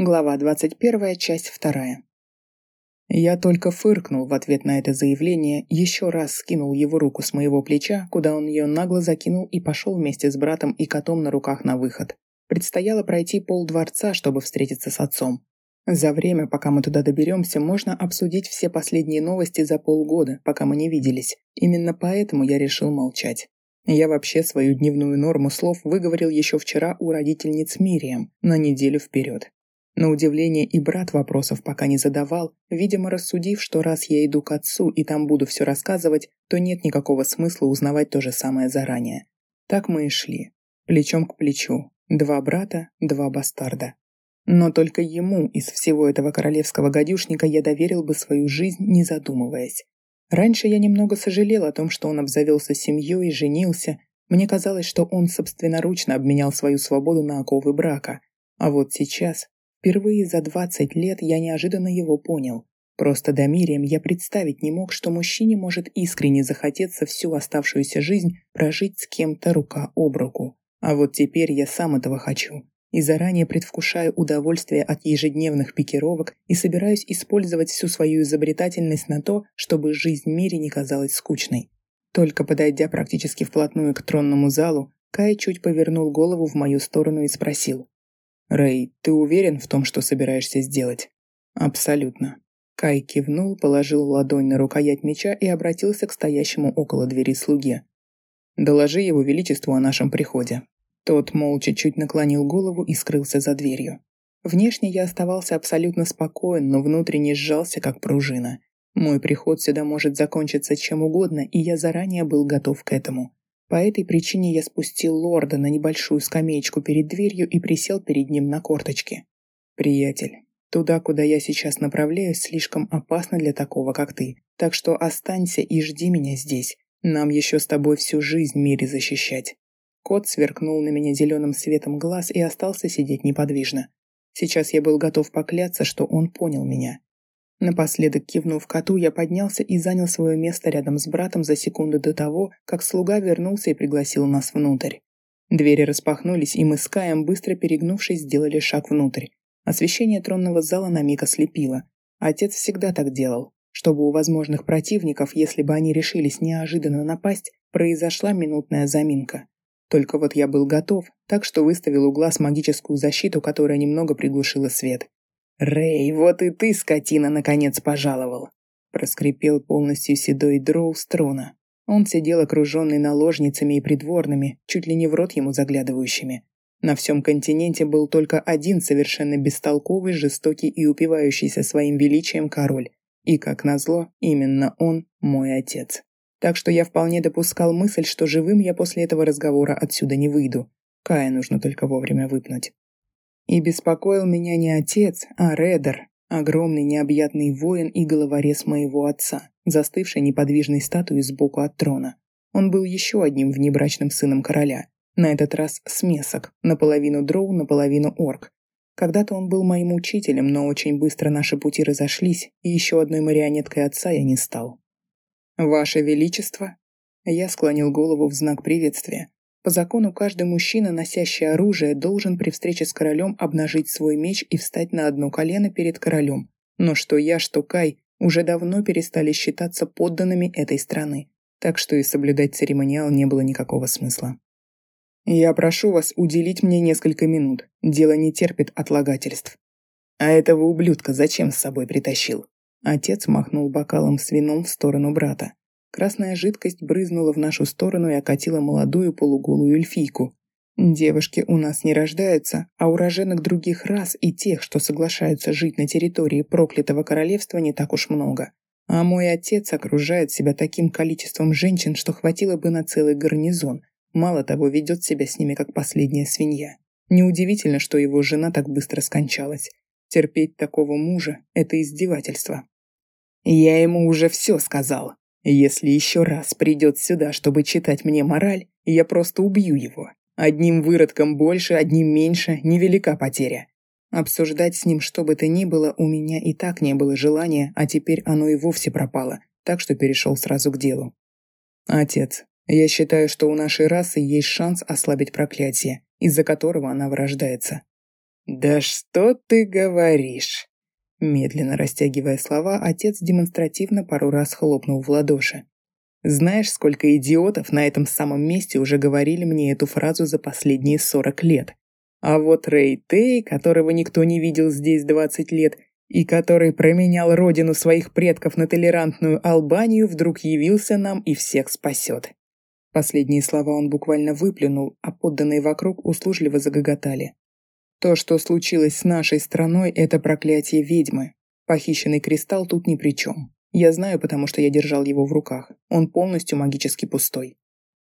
Глава 21, часть 2. Я только фыркнул в ответ на это заявление, еще раз скинул его руку с моего плеча, куда он ее нагло закинул и пошел вместе с братом и котом на руках на выход. Предстояло пройти пол дворца, чтобы встретиться с отцом. За время, пока мы туда доберемся, можно обсудить все последние новости за полгода, пока мы не виделись. Именно поэтому я решил молчать. Я вообще свою дневную норму слов выговорил еще вчера у родительниц Мирием на неделю вперед. На удивление и брат вопросов пока не задавал, видимо, рассудив, что раз я иду к отцу и там буду все рассказывать, то нет никакого смысла узнавать то же самое заранее. Так мы и шли. Плечом к плечу. Два брата, два бастарда. Но только ему из всего этого королевского гадюшника я доверил бы свою жизнь, не задумываясь. Раньше я немного сожалел о том, что он обзавелся семьей и женился. Мне казалось, что он собственноручно обменял свою свободу на оковы брака. А вот сейчас, впервые за 20 лет, я неожиданно его понял. Просто домирием я представить не мог, что мужчине может искренне захотеться всю оставшуюся жизнь прожить с кем-то рука об руку. А вот теперь я сам этого хочу и заранее предвкушаю удовольствие от ежедневных пикировок и собираюсь использовать всю свою изобретательность на то, чтобы жизнь в мире не казалась скучной. Только подойдя практически вплотную к тронному залу, Кай чуть повернул голову в мою сторону и спросил. «Рэй, ты уверен в том, что собираешься сделать?» «Абсолютно». Кай кивнул, положил ладонь на рукоять меча и обратился к стоящему около двери слуге. «Доложи его величеству о нашем приходе. Тот молча чуть наклонил голову и скрылся за дверью. Внешне я оставался абсолютно спокоен, но внутренне сжался, как пружина. Мой приход сюда может закончиться чем угодно, и я заранее был готов к этому. По этой причине я спустил лорда на небольшую скамеечку перед дверью и присел перед ним на корточки. «Приятель, туда, куда я сейчас направляюсь, слишком опасно для такого, как ты, так что останься и жди меня здесь. Нам еще с тобой всю жизнь в мире защищать». Кот сверкнул на меня зеленым светом глаз и остался сидеть неподвижно. Сейчас я был готов покляться, что он понял меня. Напоследок кивнув коту, я поднялся и занял свое место рядом с братом за секунду до того, как слуга вернулся и пригласил нас внутрь. Двери распахнулись, и мы с Каем, быстро перегнувшись, сделали шаг внутрь. Освещение тронного зала на миг ослепило. Отец всегда так делал, чтобы у возможных противников, если бы они решились неожиданно напасть, произошла минутная заминка. Только вот я был готов, так что выставил у глаз магическую защиту, которая немного приглушила свет. «Рэй, вот и ты, скотина, наконец пожаловал!» Проскрипел полностью седой дроу с трона. Он сидел окруженный наложницами и придворными, чуть ли не в рот ему заглядывающими. На всем континенте был только один совершенно бестолковый, жестокий и упивающийся своим величием король. И, как назло, именно он мой отец. Так что я вполне допускал мысль, что живым я после этого разговора отсюда не выйду. Кая нужно только вовремя выпнуть. И беспокоил меня не отец, а Редер, огромный необъятный воин и головорез моего отца, застывший неподвижной статуей сбоку от трона. Он был еще одним внебрачным сыном короля, на этот раз смесок, наполовину дроу, наполовину орк. Когда-то он был моим учителем, но очень быстро наши пути разошлись, и еще одной марионеткой отца я не стал. «Ваше Величество!» Я склонил голову в знак приветствия. По закону каждый мужчина, носящий оружие, должен при встрече с королем обнажить свой меч и встать на одно колено перед королем. Но что я, что Кай уже давно перестали считаться подданными этой страны, так что и соблюдать церемониал не было никакого смысла. «Я прошу вас уделить мне несколько минут. Дело не терпит отлагательств». «А этого ублюдка зачем с собой притащил?» Отец махнул бокалом с вином в сторону брата. Красная жидкость брызнула в нашу сторону и окатила молодую полуголую эльфийку. Девушки у нас не рождаются, а уроженок других рас и тех, что соглашаются жить на территории проклятого королевства, не так уж много. А мой отец окружает себя таким количеством женщин, что хватило бы на целый гарнизон. Мало того, ведет себя с ними как последняя свинья. Неудивительно, что его жена так быстро скончалась. Терпеть такого мужа – это издевательство. Я ему уже все сказал. Если еще раз придет сюда, чтобы читать мне мораль, я просто убью его. Одним выродком больше, одним меньше, невелика потеря. Обсуждать с ним что бы то ни было у меня и так не было желания, а теперь оно и вовсе пропало, так что перешел сразу к делу. Отец, я считаю, что у нашей расы есть шанс ослабить проклятие, из-за которого она вырождается. «Да что ты говоришь?» Медленно растягивая слова, отец демонстративно пару раз хлопнул в ладоши. «Знаешь, сколько идиотов на этом самом месте уже говорили мне эту фразу за последние сорок лет? А вот Рэй Тей, которого никто не видел здесь двадцать лет, и который променял родину своих предков на толерантную Албанию, вдруг явился нам и всех спасет». Последние слова он буквально выплюнул, а подданные вокруг услужливо загоготали. То, что случилось с нашей страной, это проклятие ведьмы. Похищенный кристалл тут ни при чем. Я знаю, потому что я держал его в руках. Он полностью магически пустой.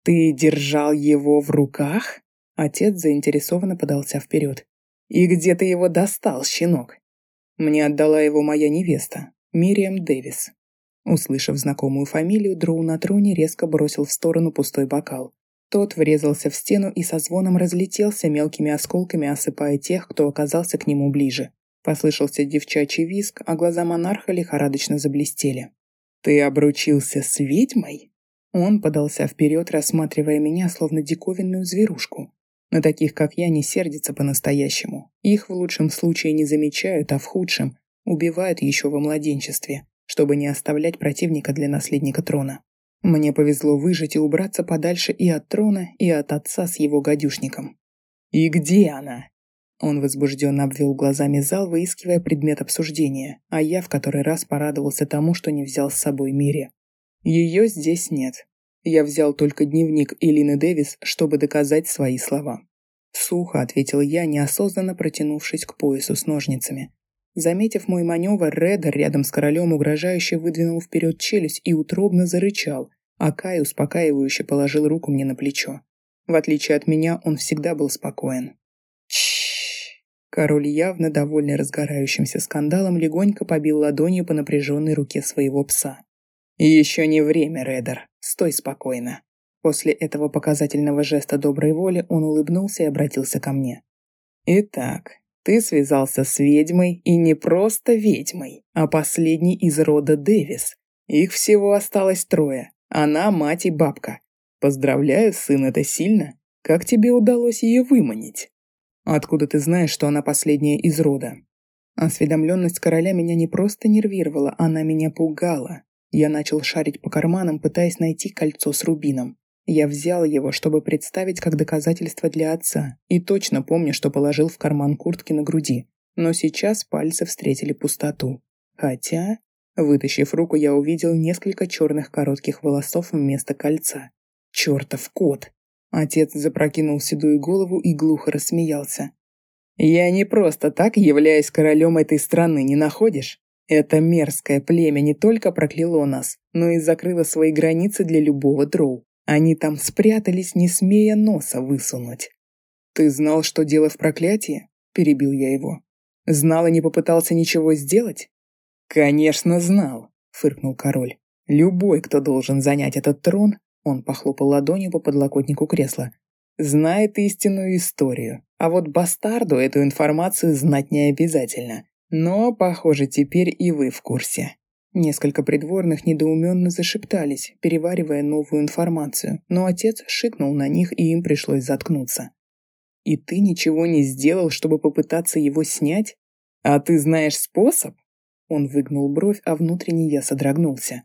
Ты держал его в руках? Отец заинтересованно подался вперед. И где ты его достал, щенок? Мне отдала его моя невеста, Мириам Дэвис. Услышав знакомую фамилию, Дроу на троне резко бросил в сторону пустой бокал. Тот врезался в стену и со звоном разлетелся мелкими осколками, осыпая тех, кто оказался к нему ближе. Послышался девчачий виск, а глаза монарха лихорадочно заблестели. «Ты обручился с ведьмой?» Он подался вперед, рассматривая меня, словно диковинную зверушку. На таких, как я, не сердится по-настоящему. Их в лучшем случае не замечают, а в худшем убивают еще во младенчестве, чтобы не оставлять противника для наследника трона. Мне повезло выжить и убраться подальше и от трона, и от отца с его гадюшником. «И где она?» Он возбужденно обвел глазами зал, выискивая предмет обсуждения, а я в который раз порадовался тому, что не взял с собой Мире. Ее здесь нет. Я взял только дневник Элины Дэвис, чтобы доказать свои слова. Сухо ответил я, неосознанно протянувшись к поясу с ножницами. Заметив мой маневр, Редер рядом с королем угрожающе выдвинул вперед челюсть и утробно зарычал, а Кай успокаивающе положил руку мне на плечо. В отличие от меня, он всегда был спокоен. Чш. Король, явно довольный разгорающимся скандалом, легонько побил ладонью по напряженной руке своего пса. «Еще не время, Редер. Стой спокойно». После этого показательного жеста доброй воли он улыбнулся и обратился ко мне. «Итак, ты связался с ведьмой, и не просто ведьмой, а последней из рода Дэвис. Их всего осталось трое. Она, мать и бабка. Поздравляю, сын, это сильно. Как тебе удалось ее выманить? Откуда ты знаешь, что она последняя из рода? Осведомленность короля меня не просто нервировала, она меня пугала. Я начал шарить по карманам, пытаясь найти кольцо с рубином. Я взял его, чтобы представить как доказательство для отца, и точно помню, что положил в карман куртки на груди. Но сейчас пальцы встретили пустоту. Хотя, вытащив руку, я увидел несколько черных коротких волосов вместо кольца. Чертов кот! Отец запрокинул седую голову и глухо рассмеялся. «Я не просто так являюсь королем этой страны, не находишь? Это мерзкое племя не только прокляло нас, но и закрыло свои границы для любого дроу. Они там спрятались, не смея носа высунуть. «Ты знал, что дело в проклятии?» – перебил я его. «Знал и не попытался ничего сделать?» «Конечно, знал», – фыркнул король. «Любой, кто должен занять этот трон, он похлопал ладонью по подлокотнику кресла, знает истинную историю. А вот бастарду эту информацию знать не обязательно. Но, похоже, теперь и вы в курсе. Несколько придворных недоуменно зашептались, переваривая новую информацию, но отец шикнул на них, и им пришлось заткнуться. «И ты ничего не сделал, чтобы попытаться его снять? А ты знаешь способ?» Он выгнул бровь, а внутренне я содрогнулся.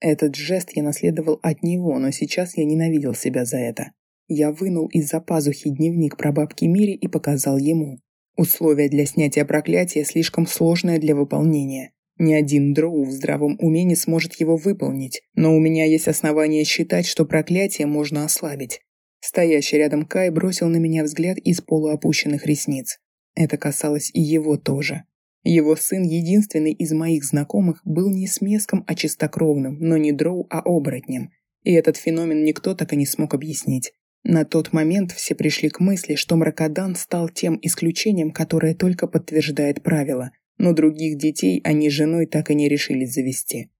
Этот жест я наследовал от него, но сейчас я ненавидел себя за это. Я вынул из-за пазухи дневник про бабки Мири и показал ему. Условие для снятия проклятия слишком сложное для выполнения. Ни один дроу в здравом уме не сможет его выполнить, но у меня есть основания считать, что проклятие можно ослабить. Стоящий рядом Кай бросил на меня взгляд из полуопущенных ресниц. Это касалось и его тоже. Его сын, единственный из моих знакомых, был не смеском, а чистокровным, но не дроу, а оборотнем. И этот феномен никто так и не смог объяснить. На тот момент все пришли к мысли, что Мракодан стал тем исключением, которое только подтверждает правило – но других детей они с женой так и не решились завести.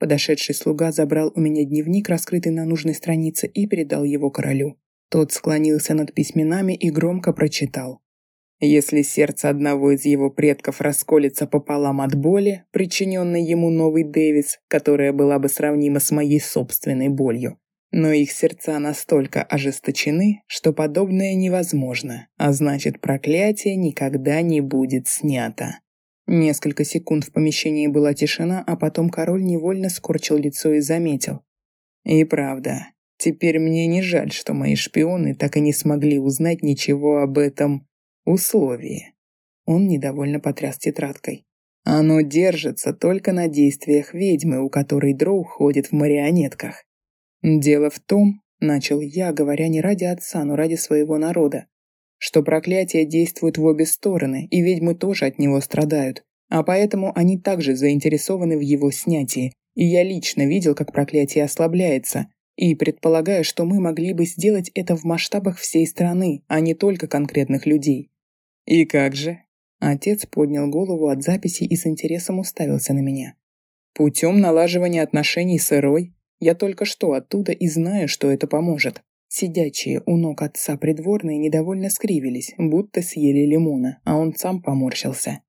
Подошедший слуга забрал у меня дневник, раскрытый на нужной странице, и передал его королю. Тот склонился над письменами и громко прочитал. Если сердце одного из его предков расколется пополам от боли, причиненной ему новый Дэвис, которая была бы сравнима с моей собственной болью, Но их сердца настолько ожесточены, что подобное невозможно, а значит проклятие никогда не будет снято. Несколько секунд в помещении была тишина, а потом король невольно скорчил лицо и заметил. И правда, теперь мне не жаль, что мои шпионы так и не смогли узнать ничего об этом условии. Он недовольно потряс тетрадкой. Оно держится только на действиях ведьмы, у которой дроу ходит в марионетках. Дело в том, начал я, говоря не ради отца, но ради своего народа, что проклятие действует в обе стороны, и ведьмы тоже от него страдают, а поэтому они также заинтересованы в его снятии, и я лично видел, как проклятие ослабляется, и предполагаю, что мы могли бы сделать это в масштабах всей страны, а не только конкретных людей. И как же? Отец поднял голову от записи и с интересом уставился на меня. Путем налаживания отношений с Эрой я только что оттуда и знаю, что это поможет. Сидячие у ног отца придворные недовольно скривились, будто съели лимона, а он сам поморщился.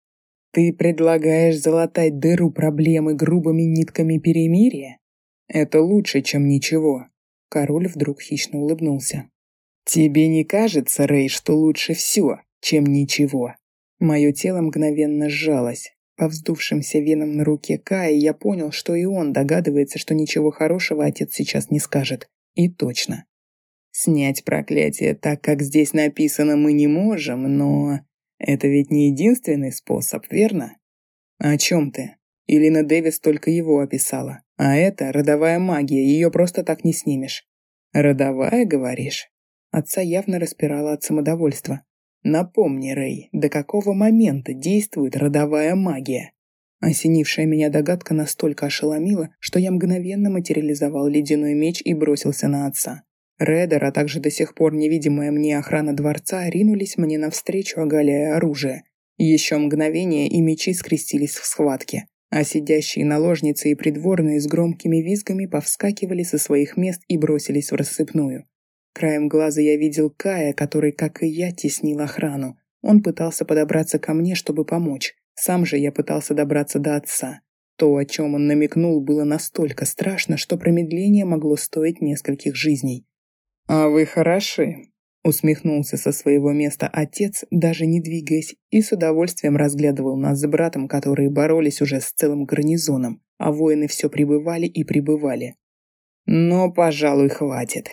«Ты предлагаешь залатать дыру проблемы грубыми нитками перемирия? Это лучше, чем ничего». Король вдруг хищно улыбнулся. «Тебе не кажется, Рэй, что лучше все, чем ничего?» Мое тело мгновенно сжалось. По вздувшимся венам на руке Кая я понял, что и он догадывается, что ничего хорошего отец сейчас не скажет. И точно. Снять проклятие так, как здесь написано, мы не можем, но... Это ведь не единственный способ, верно? О чем ты? Илина Дэвис только его описала. А это родовая магия, ее просто так не снимешь. Родовая, говоришь? Отца явно распирала от самодовольства. Напомни, Рэй, до какого момента действует родовая магия? Осенившая меня догадка настолько ошеломила, что я мгновенно материализовал ледяной меч и бросился на отца. Редер, а также до сих пор невидимая мне охрана дворца, ринулись мне навстречу, оголяя оружие. Еще мгновение, и мечи скрестились в схватке, а сидящие наложницы и придворные с громкими визгами повскакивали со своих мест и бросились в рассыпную. Краем глаза я видел Кая, который, как и я, теснил охрану. Он пытался подобраться ко мне, чтобы помочь. Сам же я пытался добраться до отца. То, о чем он намекнул, было настолько страшно, что промедление могло стоить нескольких жизней. «А вы хороши», — усмехнулся со своего места отец, даже не двигаясь, и с удовольствием разглядывал нас с братом, которые боролись уже с целым гарнизоном, а воины все прибывали и прибывали. «Но, пожалуй, хватит».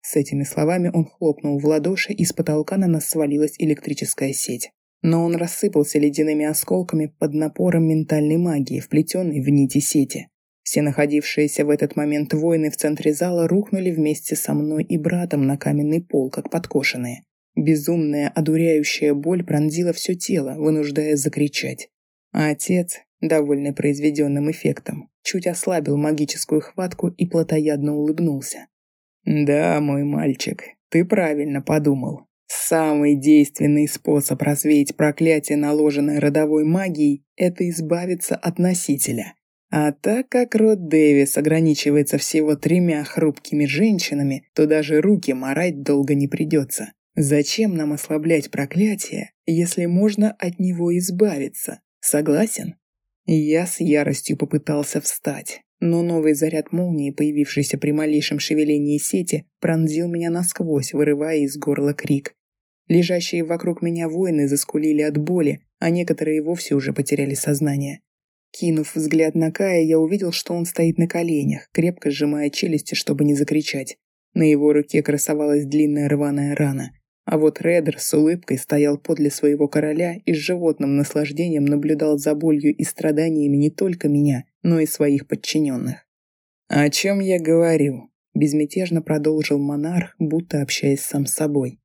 С этими словами он хлопнул в ладоши, и с потолка на нас свалилась электрическая сеть. Но он рассыпался ледяными осколками под напором ментальной магии, вплетенной в нити сети. Все находившиеся в этот момент воины в центре зала рухнули вместе со мной и братом на каменный пол, как подкошенные. Безумная, одуряющая боль пронзила все тело, вынуждая закричать. А отец, довольный произведенным эффектом, чуть ослабил магическую хватку и плотоядно улыбнулся. «Да, мой мальчик, ты правильно подумал. Самый действенный способ развеять проклятие, наложенное родовой магией, это избавиться от носителя. А так как род Дэвис ограничивается всего тремя хрупкими женщинами, то даже руки морать долго не придется. Зачем нам ослаблять проклятие, если можно от него избавиться? Согласен? Я с яростью попытался встать, но новый заряд молнии, появившийся при малейшем шевелении сети, пронзил меня насквозь, вырывая из горла крик. Лежащие вокруг меня воины заскулили от боли, а некоторые вовсе уже потеряли сознание. Кинув взгляд на Кая, я увидел, что он стоит на коленях, крепко сжимая челюсти, чтобы не закричать. На его руке красовалась длинная рваная рана. А вот Редер с улыбкой стоял подле своего короля и с животным наслаждением наблюдал за болью и страданиями не только меня, но и своих подчиненных. «О чем я говорю?» – безмятежно продолжил монарх, будто общаясь сам с собой.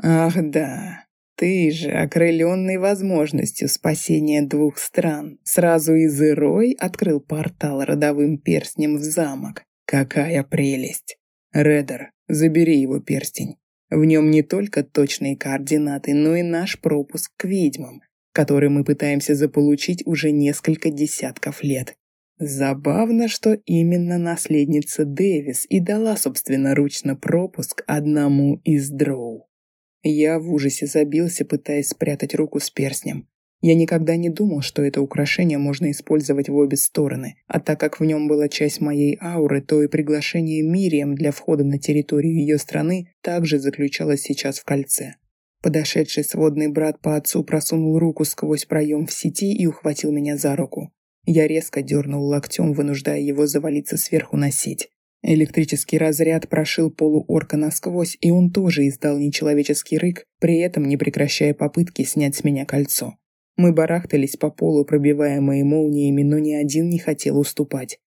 «Ах да, ты же, окрыленный возможностью спасения двух стран, сразу из Ирой открыл портал родовым перстнем в замок. Какая прелесть! Редер, забери его перстень. В нем не только точные координаты, но и наш пропуск к ведьмам, который мы пытаемся заполучить уже несколько десятков лет. Забавно, что именно наследница Дэвис и дала собственноручно пропуск одному из дроу. Я в ужасе забился, пытаясь спрятать руку с перстнем. Я никогда не думал, что это украшение можно использовать в обе стороны, а так как в нем была часть моей ауры, то и приглашение Мирием для входа на территорию ее страны также заключалось сейчас в кольце. Подошедший сводный брат по отцу просунул руку сквозь проем в сети и ухватил меня за руку. Я резко дернул локтем, вынуждая его завалиться сверху на сеть. Электрический разряд прошил полуорка насквозь, и он тоже издал нечеловеческий рык, при этом не прекращая попытки снять с меня кольцо. Мы барахтались по полу, пробиваемые молниями, но ни один не хотел уступать.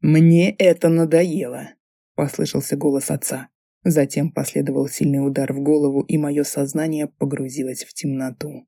«Мне это надоело», — послышался голос отца. Затем последовал сильный удар в голову, и мое сознание погрузилось в темноту.